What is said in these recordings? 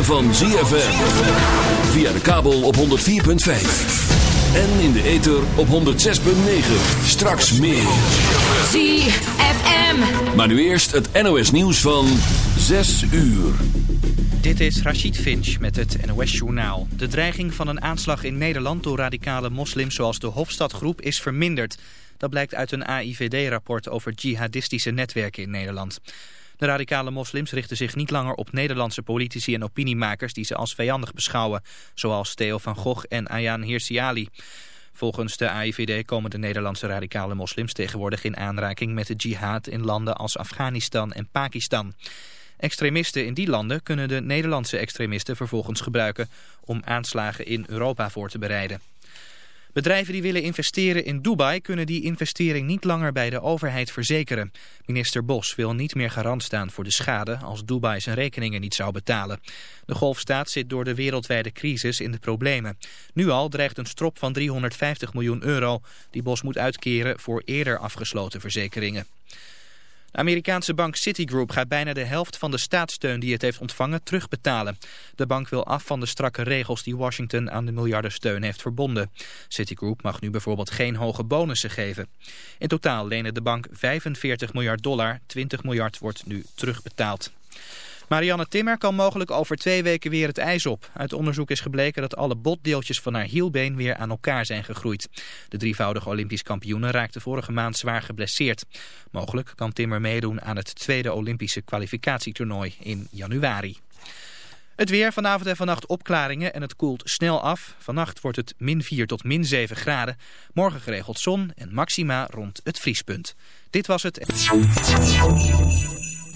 ritme van ZFM. Via de kabel op 104.5. En in de ether op 106.9. Straks meer. ZFM. Maar nu eerst het NOS nieuws van 6 uur. Dit is Rachid Finch met het NOS Journaal. De dreiging van een aanslag in Nederland door radicale moslims zoals de Hofstadgroep is verminderd. Dat blijkt uit een AIVD-rapport over jihadistische netwerken in Nederland. De radicale moslims richten zich niet langer op Nederlandse politici en opiniemakers die ze als vijandig beschouwen, zoals Theo van Gogh en Ayaan Hirsi Ali. Volgens de AIVD komen de Nederlandse radicale moslims tegenwoordig in aanraking met de jihad in landen als Afghanistan en Pakistan. Extremisten in die landen kunnen de Nederlandse extremisten vervolgens gebruiken om aanslagen in Europa voor te bereiden. Bedrijven die willen investeren in Dubai kunnen die investering niet langer bij de overheid verzekeren. Minister Bos wil niet meer garant staan voor de schade als Dubai zijn rekeningen niet zou betalen. De golfstaat zit door de wereldwijde crisis in de problemen. Nu al dreigt een strop van 350 miljoen euro die Bos moet uitkeren voor eerder afgesloten verzekeringen. De Amerikaanse bank Citigroup gaat bijna de helft van de staatssteun die het heeft ontvangen terugbetalen. De bank wil af van de strakke regels die Washington aan de miljardensteun heeft verbonden. Citigroup mag nu bijvoorbeeld geen hoge bonussen geven. In totaal lenen de bank 45 miljard dollar, 20 miljard wordt nu terugbetaald. Marianne Timmer kan mogelijk over twee weken weer het ijs op. Uit onderzoek is gebleken dat alle botdeeltjes van haar hielbeen weer aan elkaar zijn gegroeid. De drievoudige Olympisch kampioene raakte vorige maand zwaar geblesseerd. Mogelijk kan Timmer meedoen aan het tweede Olympische kwalificatietoernooi in januari. Het weer vanavond en vannacht opklaringen en het koelt snel af. Vannacht wordt het min 4 tot min 7 graden. Morgen geregeld zon en maxima rond het vriespunt. Dit was het...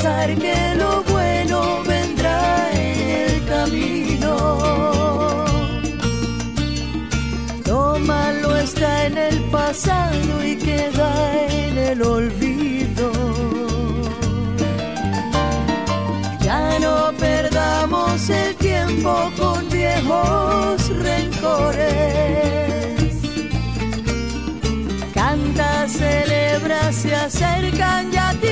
Pensar que lo bueno vendrá en el camino. Lo malo está en el pasado y queda en el olvido. Ya no perdamos el tiempo con viejos rencores. Canta, celebra, se acercan ya tiempos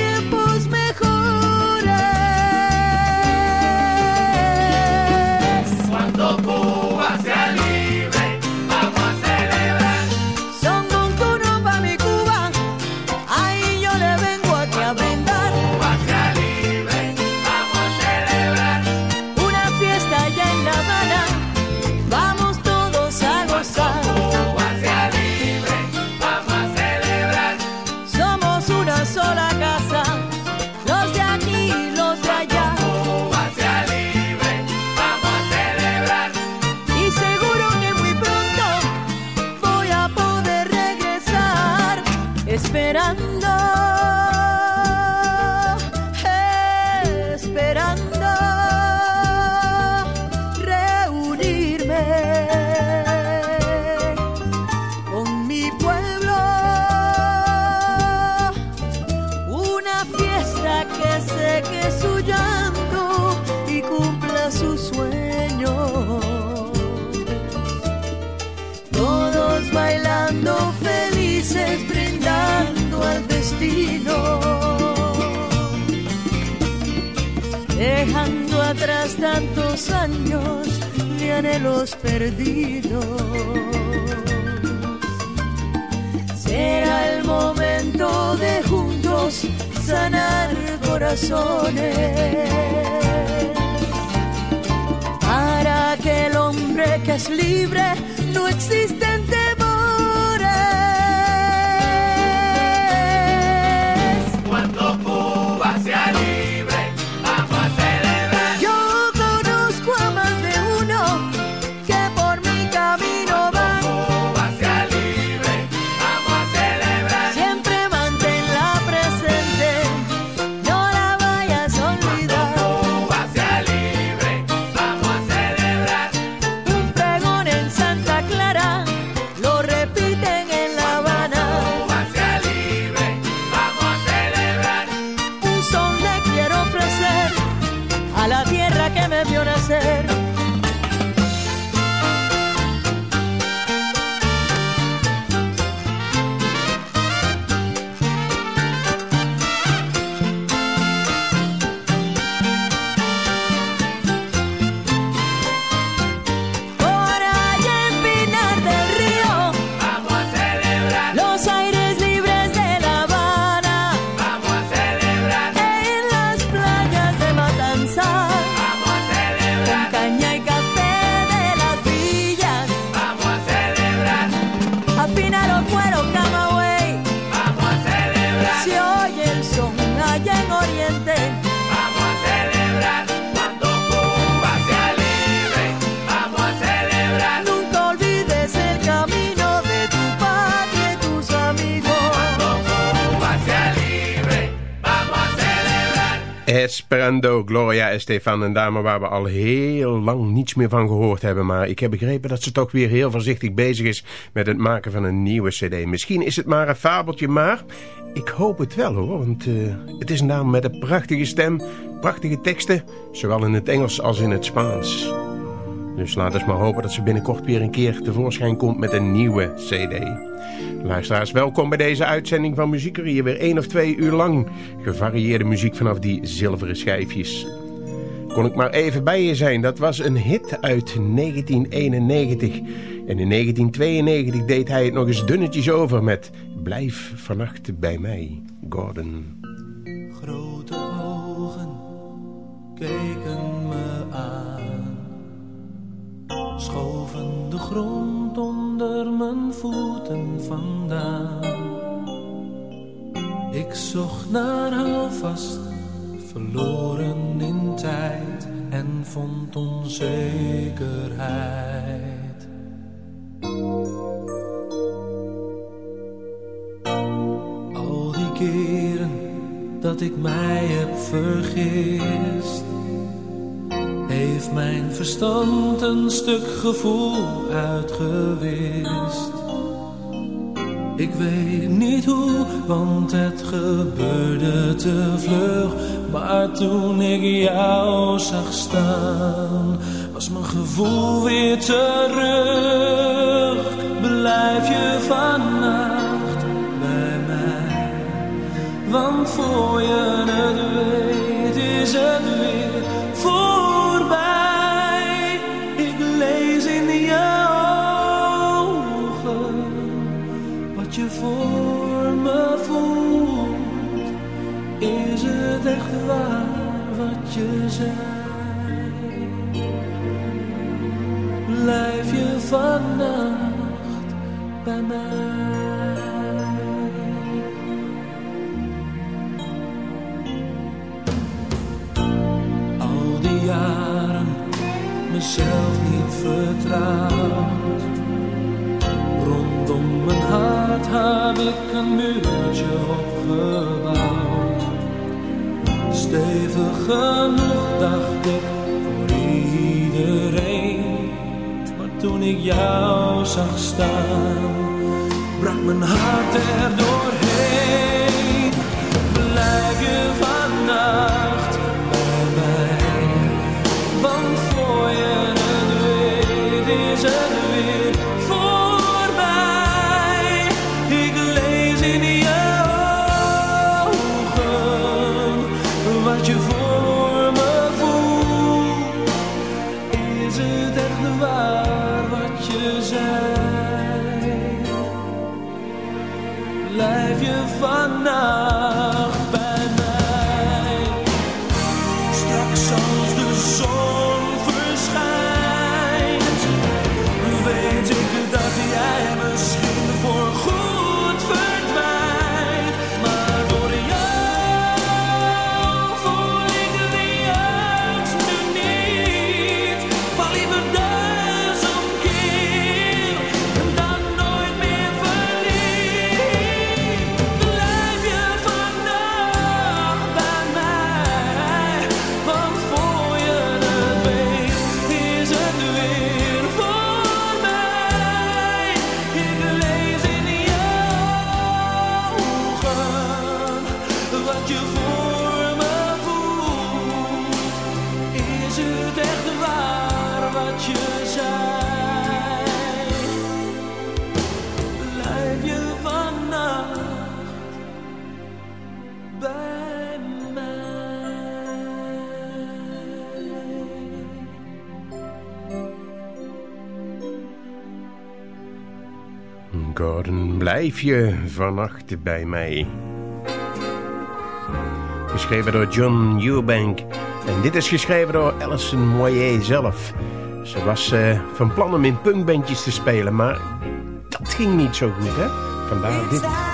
los años ni anhelos perdidos. Será el momento de juntos sanar corazones. Para que el hombre que es libre no exista Esperando, Gloria Estefan, een dame waar we al heel lang niets meer van gehoord hebben. Maar ik heb begrepen dat ze toch weer heel voorzichtig bezig is met het maken van een nieuwe cd. Misschien is het maar een fabeltje, maar ik hoop het wel hoor. Want eh, het is een dame met een prachtige stem, prachtige teksten, zowel in het Engels als in het Spaans. Dus laten we maar hopen dat ze binnenkort weer een keer tevoorschijn komt met een nieuwe cd. Luisteraars, welkom bij deze uitzending van Muziekerie. Weer één of twee uur lang gevarieerde muziek vanaf die zilveren schijfjes. Kon ik maar even bij je zijn, dat was een hit uit 1991. En in 1992 deed hij het nog eens dunnetjes over met Blijf vannacht bij mij, Gordon. Grote ogen schoven de grond onder mijn voeten vandaan. Ik zocht naar houvast, verloren in tijd en vond onzekerheid. Al die keren dat ik mij heb vergist, heeft mijn verstand een stuk gevoel uitgewist. Ik weet niet hoe, want het gebeurde te vlug. Maar toen ik jou zag staan, was mijn gevoel weer terug. Blijf je vannacht bij mij, want voor je het weet is het zei? Blijf je vannacht bij mij? Al die jaren mezelf niet vertrouwd. Rondom mijn hart heb ik een muurtje opgebouwd. Stevig genoeg dacht ik voor iedereen. Maar toen ik jou zag staan, brak mijn hart er doorheen. Blijf je vannacht bij blijf je vannacht bij mij. Geschreven door John Eubank. En dit is geschreven door Alison Moyer zelf. Ze was uh, van plan om in punkbandjes te spelen, maar dat ging niet zo goed, hè? Vandaar dit.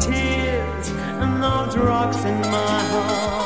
Tears and those rocks in my heart.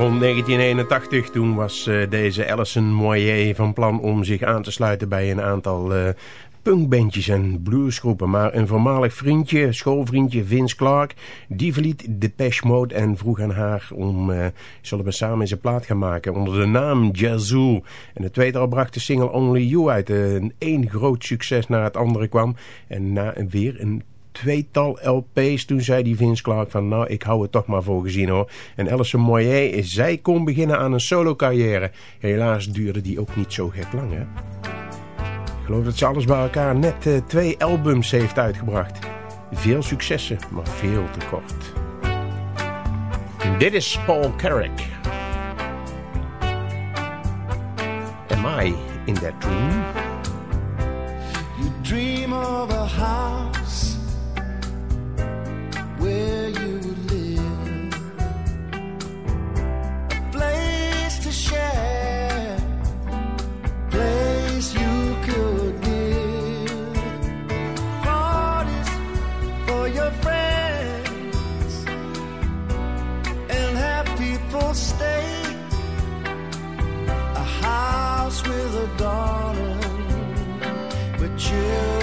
rond 1981, toen was uh, deze Alison Moyer van plan om zich aan te sluiten bij een aantal uh, punkbandjes en bluesgroepen. Maar een voormalig vriendje, schoolvriendje Vince Clark, die verliet Depeche Mode en vroeg aan haar om, uh, zullen we samen eens een plaat gaan maken onder de naam Yazoo. En het tweetal bracht de single Only You uit. Een één groot succes naar het andere kwam. En na weer een tweetal LP's. Toen zei die Vince Clark van nou ik hou het toch maar voor gezien hoor. En Alison Moyer, zij kon beginnen aan een solo carrière. Helaas duurde die ook niet zo gek lang hè. Ik geloof dat ze alles bij elkaar net uh, twee albums heeft uitgebracht. Veel successen, maar veel te kort. Dit is Paul Carrick. Am I in that dream? You dream of a house with a garden. Where children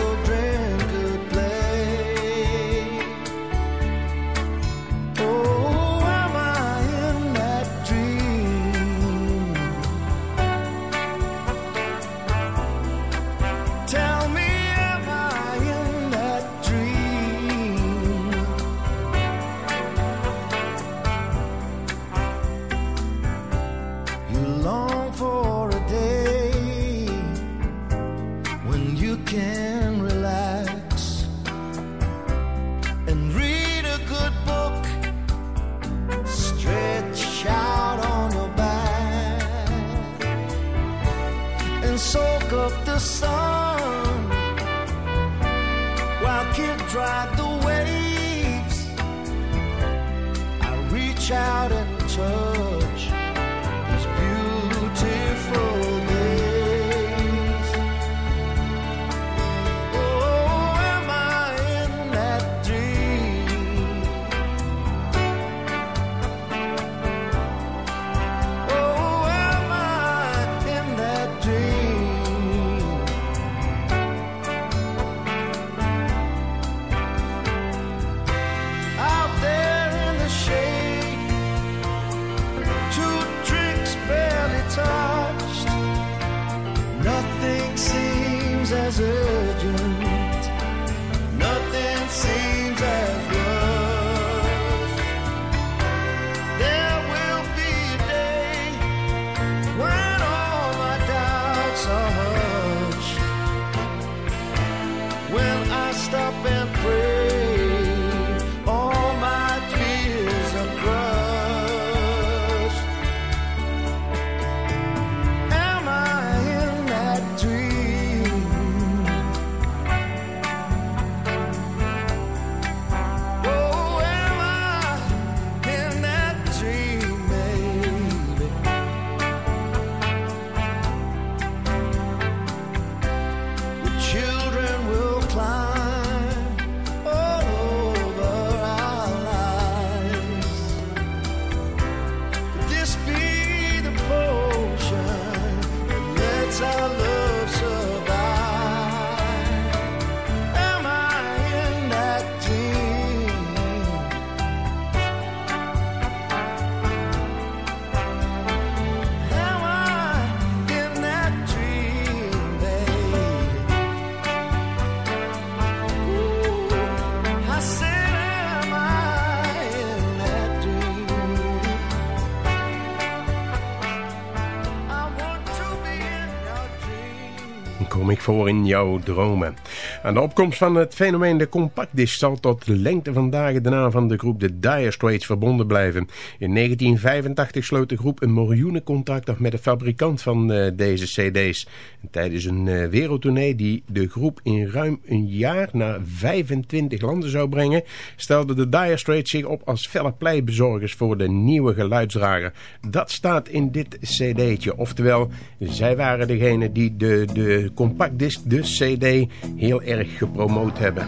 voor in jouw dromen. Aan de opkomst van het fenomeen de compactdisc zal tot de lengte van dagen de naam van de groep de Dire Straits verbonden blijven. In 1985 sloot de groep een miljoenencontract af met de fabrikant van eh, deze cd's. En tijdens een eh, wereldtournee die de groep in ruim een jaar naar 25 landen zou brengen, stelde de Dire Straits zich op als felle pleitbezorgers voor de nieuwe geluidsdrager. Dat staat in dit cd'tje. Oftewel, zij waren degene die de, de compactdisc, de cd, heel erg gepromoot hebben.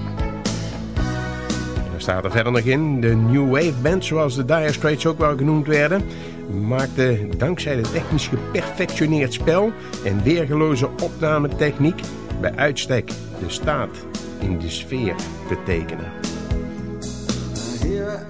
En er staat er verder nog in, de New Wave Band, zoals de Dire Straits ook wel genoemd werden, maakte dankzij de technisch geperfectioneerd spel en weergeloze opnametechniek bij uitstek de staat in de sfeer te tekenen. Here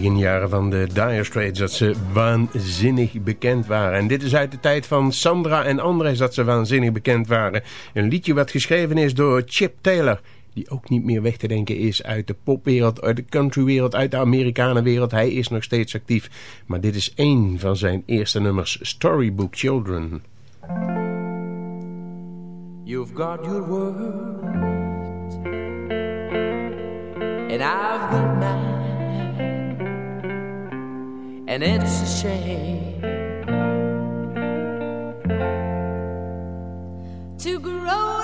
beginjaren van de Dire Straits dat ze waanzinnig bekend waren. En dit is uit de tijd van Sandra en Andres dat ze waanzinnig bekend waren. Een liedje wat geschreven is door Chip Taylor. Die ook niet meer weg te denken is uit de popwereld, uit de countrywereld, uit de Amerikanenwereld. Hij is nog steeds actief. Maar dit is één van zijn eerste nummers, Storybook Children. You've got your word, and I've got mine, and it's a shame to grown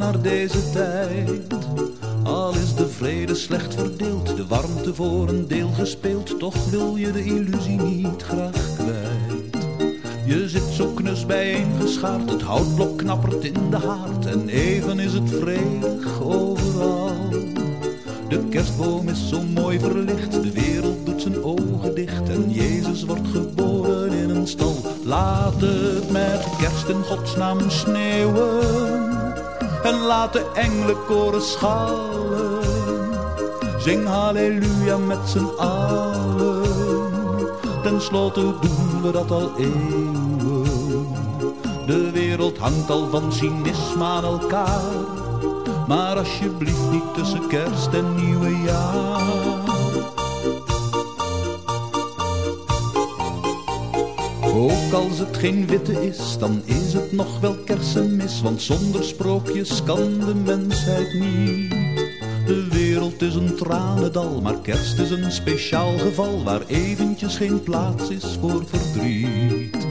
naar deze tijd. Al is de vrede slecht verdeeld, de warmte voor een deel gespeeld, toch wil je de illusie niet graag kwijt. Je zit zo knus bijeengeschaard, het houtblok knappert in de haard en even is het vredig overal. De kerstboom is zo mooi verlicht, de wereld doet zijn ogen dicht en Jezus wordt geboren in een stal. Laat het met kerst in godsnaam sneeuwen en laat de engelenkoren schallen. Zing halleluja met z'n allen, ten slotte doen we dat al eeuwen. De wereld hangt al van cynisme aan elkaar. Maar alsjeblieft niet tussen kerst en nieuwejaar. Als het geen witte is, dan is het nog wel kersenmis. Want zonder sprookjes kan de mensheid niet. De wereld is een tranendal, maar kerst is een speciaal geval. Waar eventjes geen plaats is voor verdriet.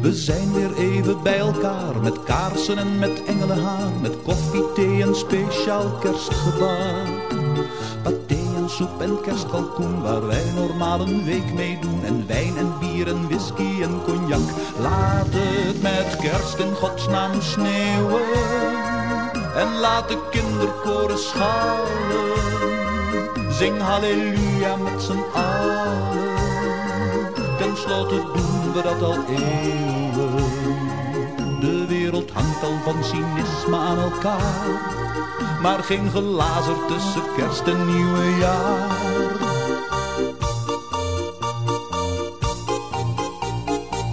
We zijn weer even bij elkaar, met kaarsen en met engelenhaar. Met koffie, thee en speciaal kerstgebaar. Pathé appelsoep en kerstkalkoen waar wij normaal een week mee doen. En wijn en bier en whisky en cognac. Laat het met kerst in godsnaam sneeuwen. En laat de kinderkoren schalen. Zing halleluja met z'n allen. Ten slotte doen we dat al eeuwen. Van cynisme aan elkaar. Maar geen glazer tussen kerst en nieuwejaar.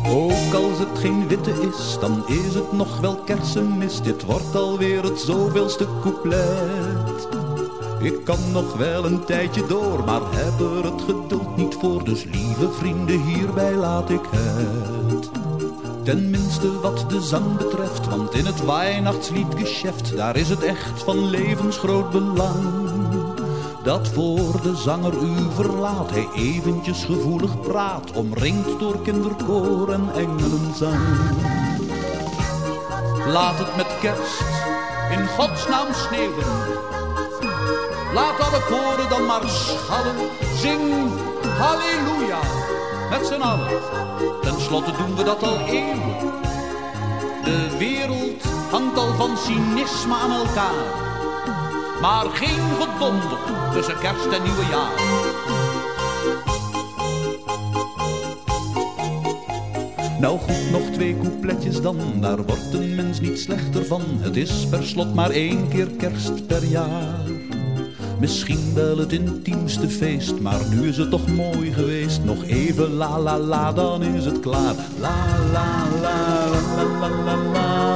Ook als het geen witte is, dan is het nog wel kersenmis. Dit wordt alweer het zoveelste couplet. Ik kan nog wel een tijdje door, maar heb er het geduld niet voor. Dus lieve vrienden, hierbij laat ik het. Tenminste wat de zang betreft, want in het Weihnachtsliedgeschäft, daar is het echt van levensgroot belang. Dat voor de zanger u verlaat, hij eventjes gevoelig praat, omringd door kinderkoor en engelenzang. Laat het met kerst in godsnaam sneeuwen. Laat alle koren dan maar schallen. Zing halleluja met z'n allen. Ten slotte doen we dat al eeuwen. De wereld hangt al van cynisme aan elkaar. Maar geen gedonder tussen kerst en nieuwejaar. Nou goed, nog twee coupletjes dan, daar wordt een mens niet slechter van. Het is per slot maar één keer kerst per jaar. Misschien wel het intiemste feest, maar nu is het toch mooi geweest. Nog even la la la, dan is het klaar. La la la la la la la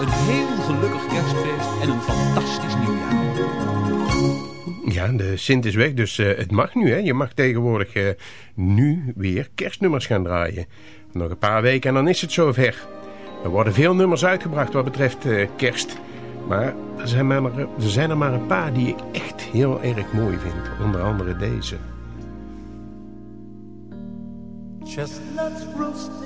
een heel gelukkig kerstfeest en een fantastisch nieuwjaar. Ja, de Sint is weg, dus eh, het mag nu. Hè? Je mag tegenwoordig eh, nu weer kerstnummers gaan draaien. Nog een paar weken en dan is het zover. Er worden veel nummers uitgebracht wat betreft eh, kerst. Maar er zijn, maar er zijn er maar een paar die ik echt heel erg mooi vind. Onder andere deze. Chestnuts roasting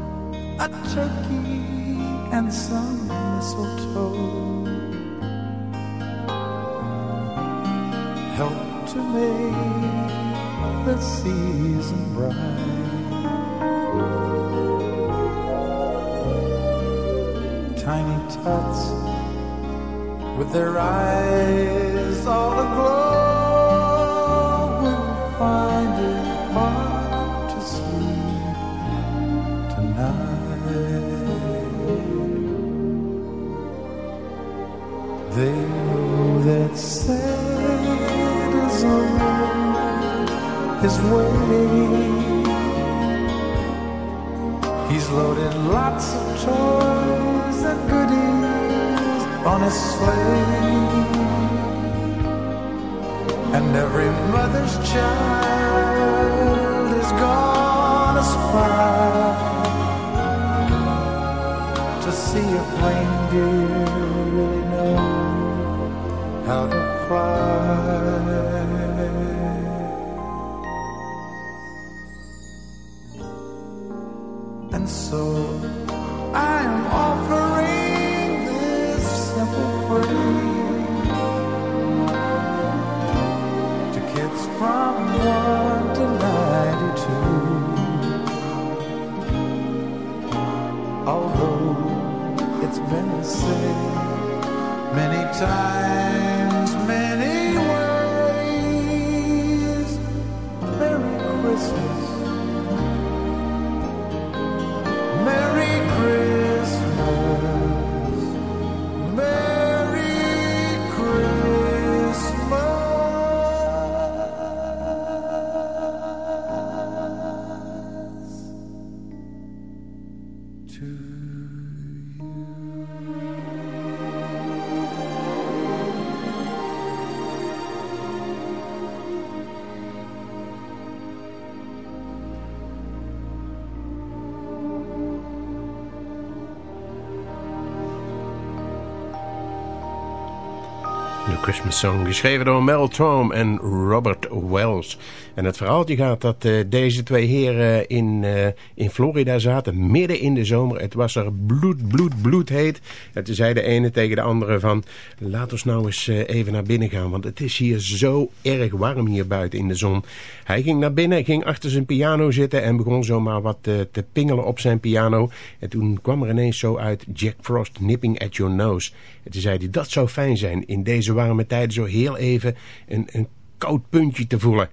a turkey and some mistletoe help to make the season bright. Tiny tots with their eyes all aglow his way. He's loaded lots of toys and goodies on his sleigh. And every mother's child is gonna to see a really time. Christmas Song, geschreven door Mel Tom en Robert Wells. En het verhaaltje gaat dat eh, deze twee heren in, eh, in Florida zaten, midden in de zomer. Het was er bloed, bloed, bloed heet. En toen zei de ene tegen de andere van, laat ons nou eens eh, even naar binnen gaan. Want het is hier zo erg warm hier buiten in de zon. Hij ging naar binnen, ging achter zijn piano zitten en begon zomaar wat te pingelen op zijn piano. En toen kwam er ineens zo uit, Jack Frost nipping at your nose. En toen zei hij, dat zou fijn zijn in deze warme tijden zo heel even een, een koud puntje te voelen.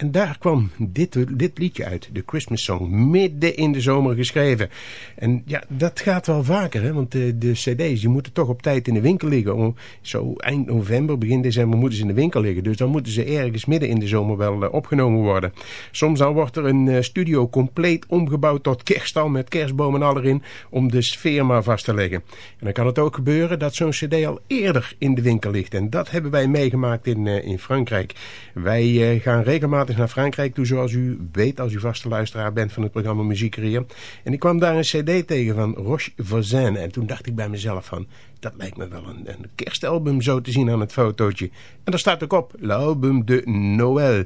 En daar kwam dit, dit liedje uit, de Christmas Song, midden in de zomer geschreven. En ja, dat gaat wel vaker, hè? want de, de cd's die moeten toch op tijd in de winkel liggen. Om, zo eind november, begin december moeten ze in de winkel liggen. Dus dan moeten ze ergens midden in de zomer wel uh, opgenomen worden. Soms dan wordt er een uh, studio compleet omgebouwd tot kerststal met kerstbomen en al erin, om de sfeer maar vast te leggen. En dan kan het ook gebeuren dat zo'n cd al eerder in de winkel ligt. En dat hebben wij meegemaakt in, uh, in Frankrijk. Wij gaan regelmatig naar Frankrijk toe, zoals u weet als u vaste luisteraar bent van het programma Muziekcarrière. En ik kwam daar een cd tegen van Roche Voisin. En toen dacht ik bij mezelf van, dat lijkt me wel een, een kerstalbum zo te zien aan het fotootje. En daar staat ook op, l'album de Noël.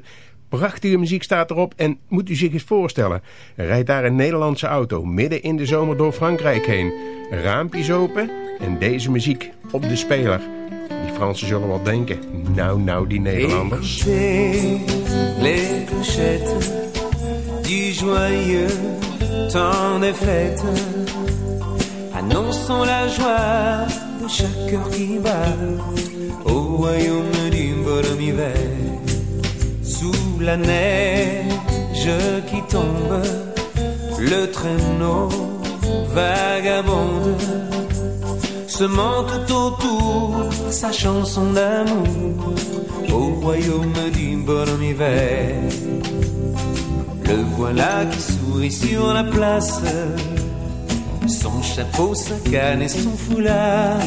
Prachtige muziek staat erop en moet u zich eens voorstellen. Rijdt daar een Nederlandse auto midden in de zomer door Frankrijk heen. Raampjes open en deze muziek op de speler. Fransen zullen wel denken, nou nou die Nederlanders. les du joyeux temps des fêtes, annonçant la joie de chaque cœur qui bat au royaume du bonhomme hiver. Sous la neige qui tombe, le traîneau vagabonde, semant tout autour sa chanson d'amour au royaume du bonhomme hiver. Le voilà qui sourit sur la place, son chapeau, sa canne et son foulard.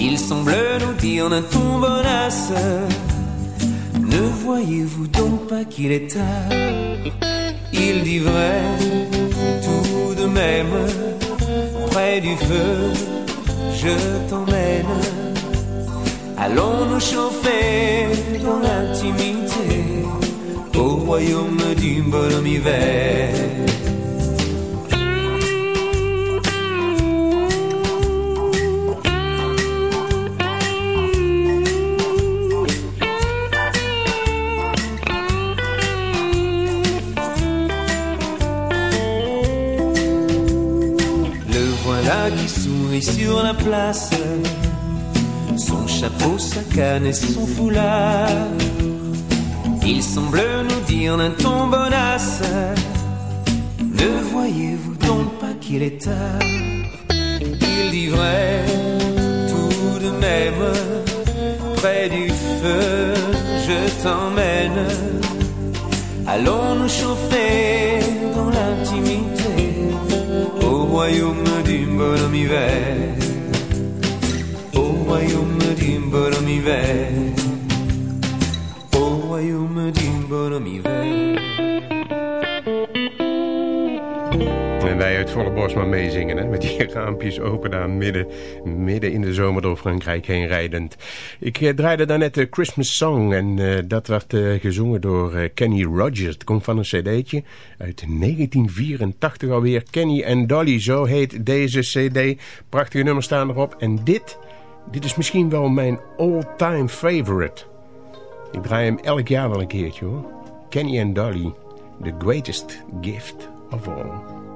Il semble nous dire d'un ton bonasse, ne voyez-vous donc pas qu'il est tard? Il dit vrai, tout de même, près du feu, je t'emmène. Allons nous chauffer dans l'intimité au royaume du bonhomme hiver? Sur la place. Son chapeau, sa canne et son foulard. Il semble nous dire d'un ton bonasse. Ne voyez-vous donc pas qu'il est tard? Il dit tout de même. Près du feu, je t'emmène. Allons nous chauffer Au royaume du bonhomme hiver Au royaume du bonhomme hiver Au royaume du bonhomme En wij uit volle borst maar meezingen, hè? met die raampjes open daar midden, midden in de zomer door Frankrijk heen rijdend. Ik eh, draaide daarnet de Christmas Song en eh, dat werd eh, gezongen door eh, Kenny Rogers. Het komt van een cd'tje uit 1984 alweer. Kenny en Dolly, zo heet deze cd. Prachtige nummers staan erop. En dit, dit is misschien wel mijn all-time favorite. Ik draai hem elk jaar wel een keertje hoor. Kenny and Dolly, the greatest gift of all.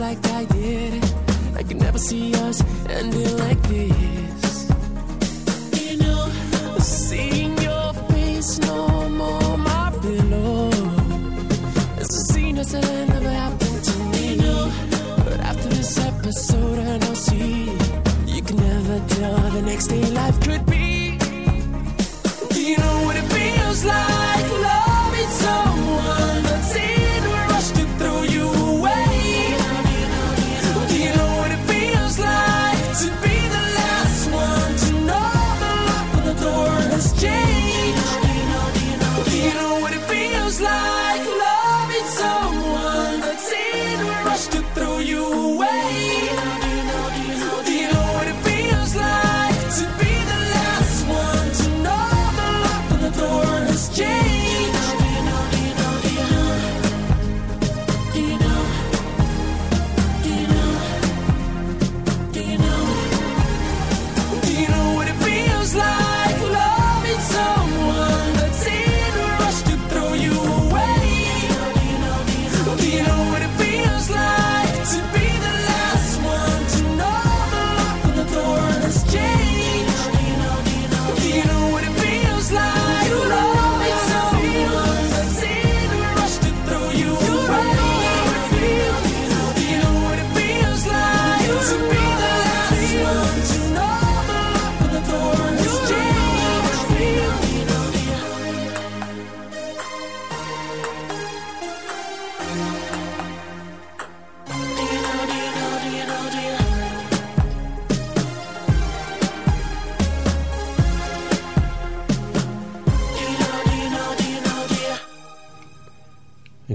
Like I did, I can never see us ending like this. You know, seeing your face no more my pillow. It's a scene that's never happened to me. You know, But after this episode, I know see you can never tell the next day life could be. Do you know what it feels like?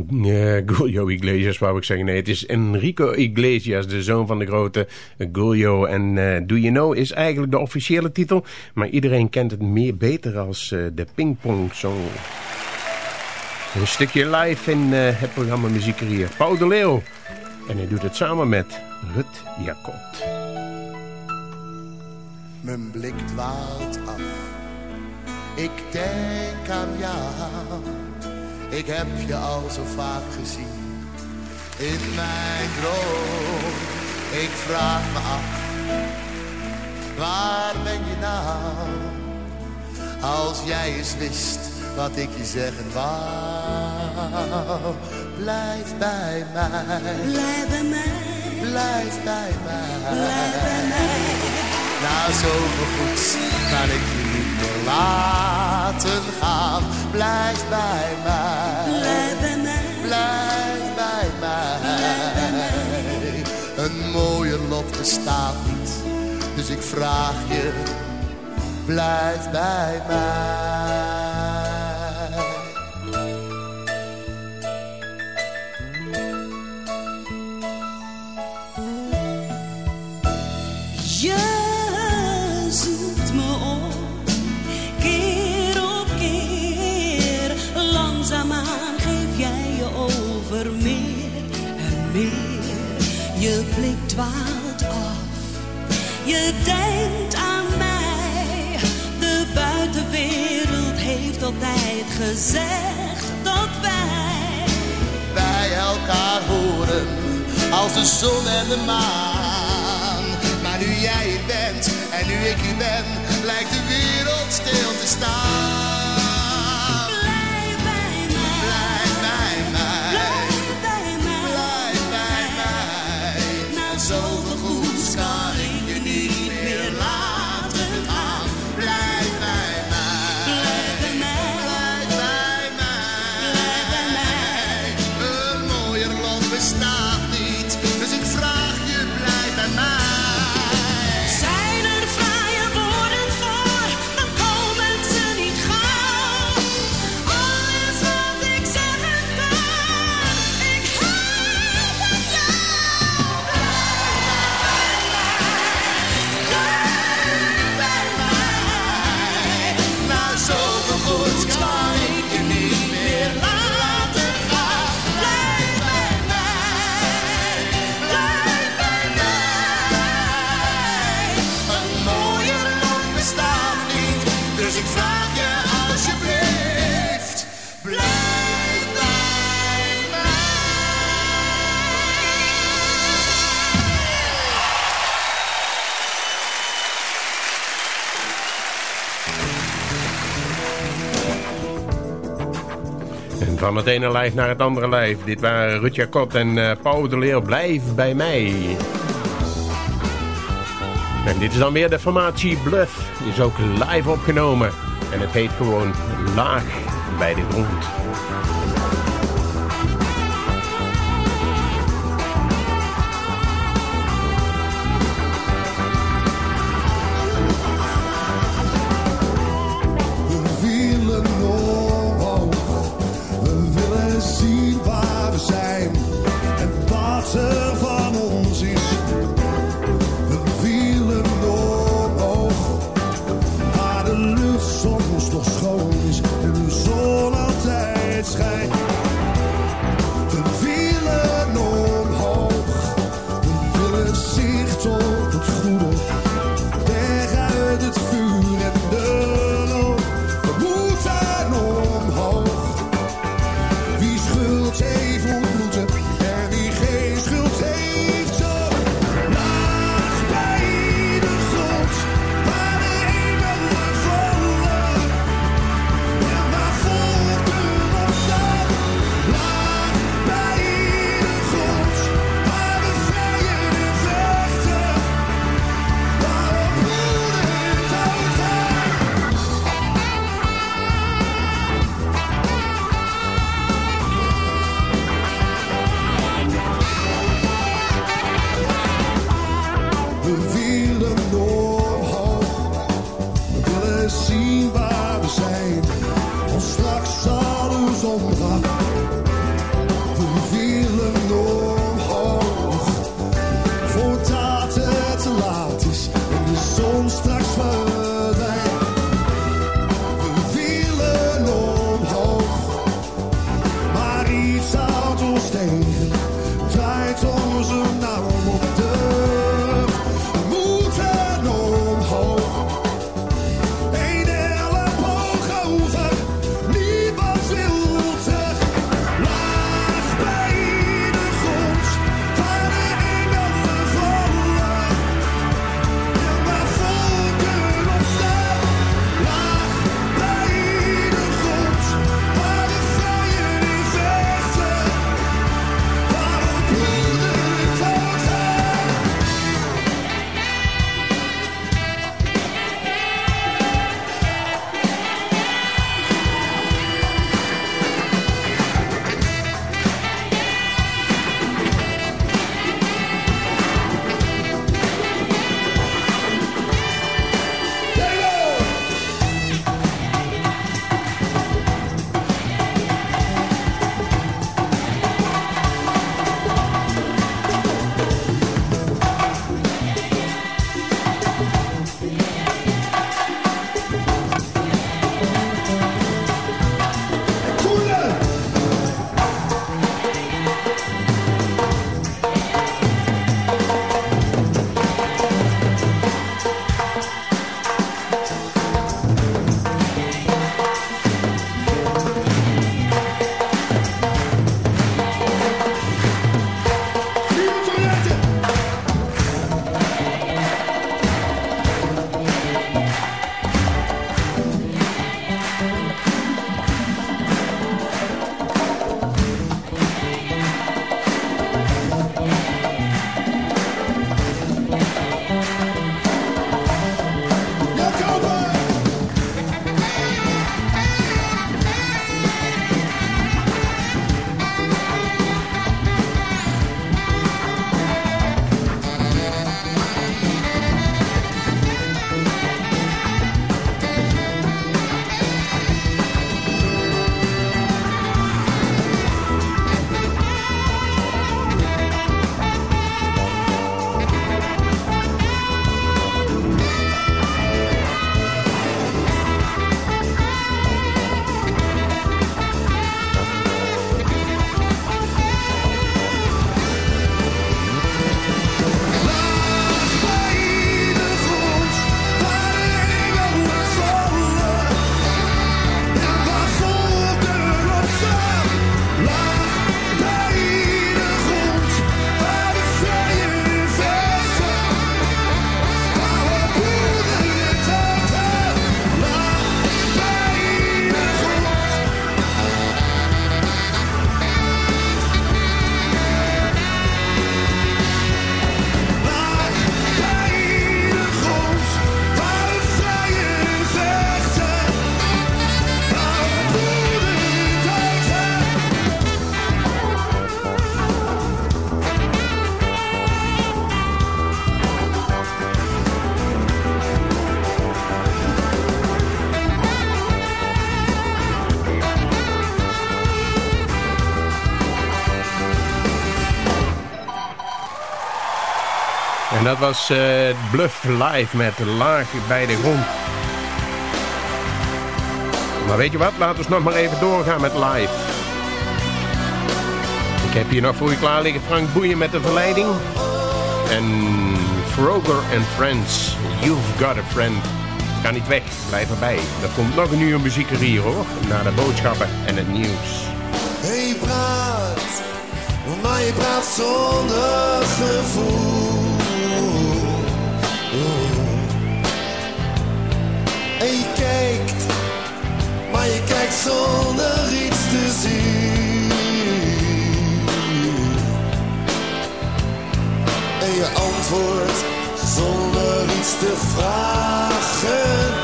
Eh, Julio Iglesias wou ik zeggen. Nee, het is Enrico Iglesias, de zoon van de grote Julio. En eh, Do You Know is eigenlijk de officiële titel. Maar iedereen kent het meer beter als eh, de Pingpong Song. Een stukje live in het programma Muziek hier. Paul de Leeuw. En hij doet het samen met Rut Jacot. Mijn blik dwaalt af. Ik denk aan jou. Ik heb je al zo vaak gezien. In mijn droom. Ik vraag me af. Waar ben je nou? Als jij eens wist wat ik je zeggen wou. Blijf bij mij. Blijf bij mij. Blijf bij mij. Blijf bij mij. Na zoveel goeds kan ik je laten gaan. Blijf bij mij. Blijf bij mij. Blijf bij mij. Een mooier lot bestaat niet. Dus ik vraag je. Blijf bij mij. Je denkt aan mij. De buitenwereld heeft altijd gezegd dat wij bij elkaar horen als de zon en de maan. Maar nu jij bent en nu ik hier ben, lijkt de wereld stil te staan. Van het ene lijf naar het andere lijf. Dit waren Rutja Kot en uh, Paul de Leer. Blijf bij mij. En dit is dan weer de formatie Bluff. Is ook live opgenomen. En het heet gewoon Laag bij de grond. Dat was eh, Bluff Live met Laag bij de grond. Maar weet je wat? Laten we nog maar even doorgaan met live. Ik heb hier nog voor je klaar liggen Frank Boeien met de verleiding. En Froger and Friends, You've Got a Friend. Ga niet weg, blijf erbij. Er komt nog een uur muziek er hier hoor. Na de boodschappen en het nieuws. Hey, praat, maar je praat zonder gevoel. Zonder iets te zien. En je antwoordt zonder iets te vragen.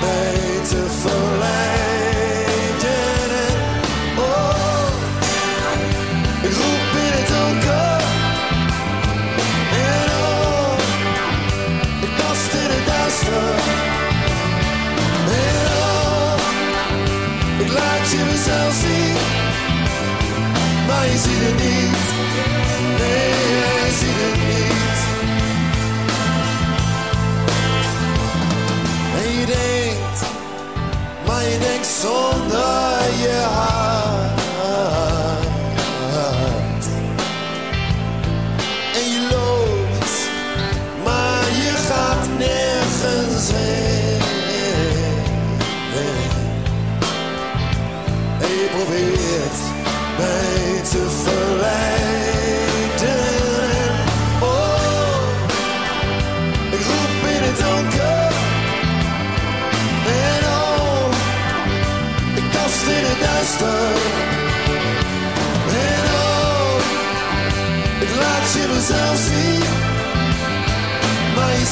Mij te verleiden. En oh, ik roep in het donker. En oh, ik tast in het duister. En oh, ik laat je mezelf zien. Maar je ziet het niet. Nee, je ziet het niet. Denkt zonder je hart. Ik laat je mezelf zien. Maar je